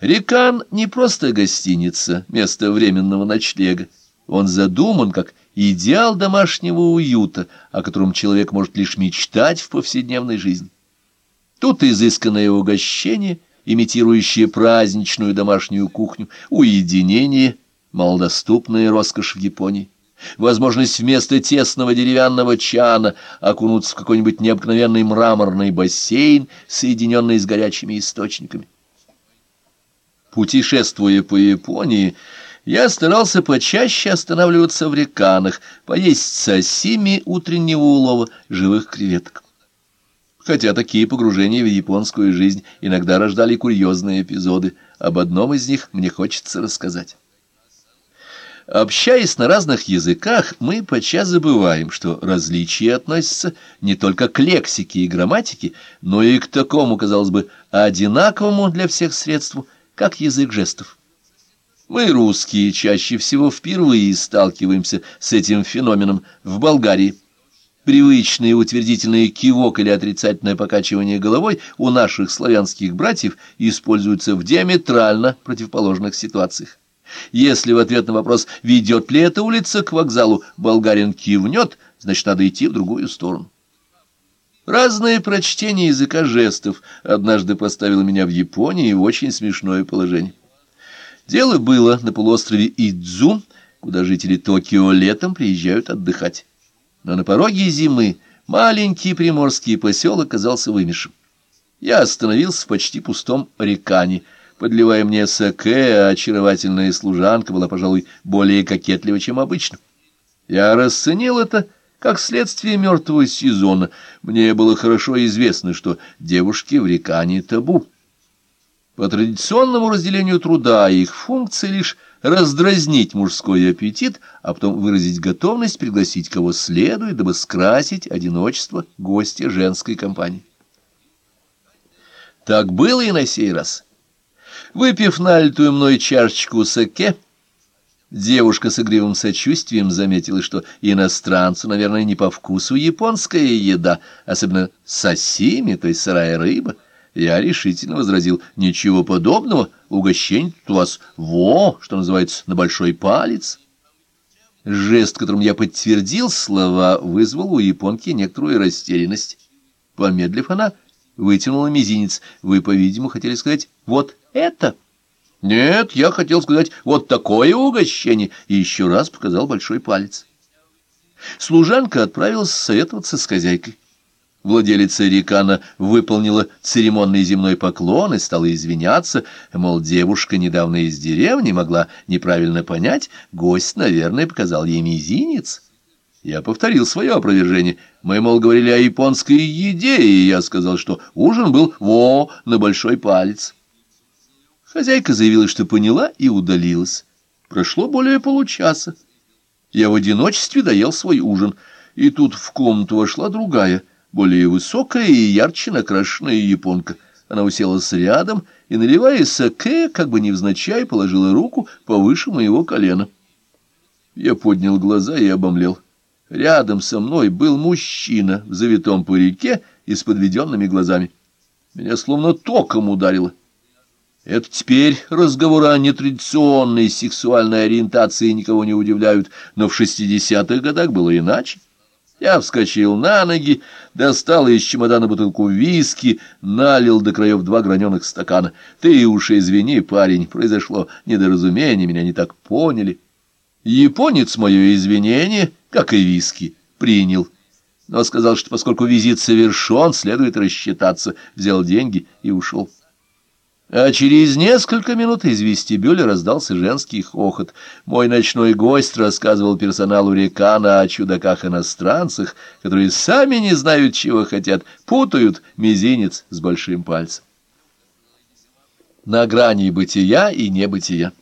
Рекан не просто гостиница, место временного ночлега. Он задуман как идеал домашнего уюта, о котором человек может лишь мечтать в повседневной жизни. Тут изысканное угощение, имитирующее праздничную домашнюю кухню, уединение, малодоступная роскошь в Японии, возможность вместо тесного деревянного чана окунуться в какой-нибудь необыкновенный мраморный бассейн, соединенный с горячими источниками. Путешествуя по Японии, я старался почаще останавливаться в реканах, поесть сосими утреннего улова живых креветок. Хотя такие погружения в японскую жизнь иногда рождали курьезные эпизоды, об одном из них мне хочется рассказать. Общаясь на разных языках, мы подчас забываем, что различия относятся не только к лексике и грамматике, но и к такому, казалось бы, одинаковому для всех средству – как язык жестов. Мы, русские, чаще всего впервые сталкиваемся с этим феноменом в Болгарии. Привычные утвердительные кивок или отрицательное покачивание головой у наших славянских братьев используются в диаметрально противоположных ситуациях. Если в ответ на вопрос «ведет ли эта улица к вокзалу?» болгарин кивнет, значит, надо идти в другую сторону. Разное прочтение языка жестов однажды поставило меня в Японии в очень смешное положение. Дело было на полуострове Идзу, куда жители Токио летом приезжают отдыхать. Но на пороге зимы маленький приморский поселок оказался вымершим. Я остановился в почти пустом рекане, подливая мне саке, очаровательная служанка была, пожалуй, более кокетлива, чем обычно. Я расценил это как следствие мертвого сезона, мне было хорошо известно, что девушки в рекане табу. По традиционному разделению труда их функция лишь раздразнить мужской аппетит, а потом выразить готовность пригласить кого следует, дабы скрасить одиночество гостя женской компании. Так было и на сей раз. Выпив налитую мной чашечку саке, Девушка с игривым сочувствием заметила, что иностранцу, наверное, не по вкусу японская еда, особенно сосими, то есть сырая рыба. Я решительно возразил, ничего подобного, угощение тут у вас во, что называется, на большой палец. Жест, которым я подтвердил слова, вызвал у японки некоторую растерянность. Помедлив, она вытянула мизинец. Вы, по-видимому, хотели сказать «вот это». Нет, я хотел сказать вот такое угощение, и еще раз показал большой палец. Служанка отправилась советоваться с хозяйкой. Владелица Рикана выполнила церемонный земной поклон и стала извиняться, мол, девушка недавно из деревни могла неправильно понять, гость, наверное, показал ей мизинец. Я повторил свое опровержение. Мы, мол, говорили о японской еде, и я сказал, что ужин был во на большой палец. Хозяйка заявила, что поняла, и удалилась. Прошло более получаса. Я в одиночестве доел свой ужин, и тут в комнату вошла другая, более высокая и ярче накрашенная японка. Она уселась рядом и, наливая саке, как бы невзначай, положила руку повыше моего колена. Я поднял глаза и обомлел. Рядом со мной был мужчина в завитом парике и с подведенными глазами. Меня словно током ударило. Это теперь разговоры о нетрадиционной сексуальной ориентации никого не удивляют, но в шестидесятых годах было иначе. Я вскочил на ноги, достал из чемодана бутылку виски, налил до краев два граненых стакана. Ты уж извини, парень, произошло недоразумение, меня не так поняли. Японец мое извинение, как и виски, принял, но сказал, что поскольку визит совершен, следует рассчитаться, взял деньги и ушел. А через несколько минут из вестибюля раздался женский хохот. Мой ночной гость рассказывал персоналу Рекана о чудаках-иностранцах, которые сами не знают, чего хотят, путают мизинец с большим пальцем. На грани бытия и небытия.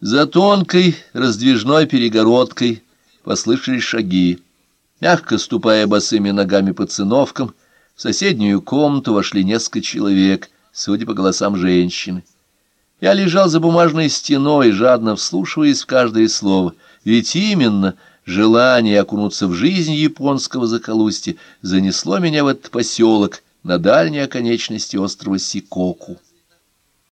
За тонкой раздвижной перегородкой послышались шаги. Мягко ступая босыми ногами по циновкам, в соседнюю комнату вошли несколько человек, судя по голосам женщины. Я лежал за бумажной стеной, жадно вслушиваясь в каждое слово, ведь именно желание окунуться в жизнь японского заколустья занесло меня в этот поселок на дальней оконечности острова Сикоку.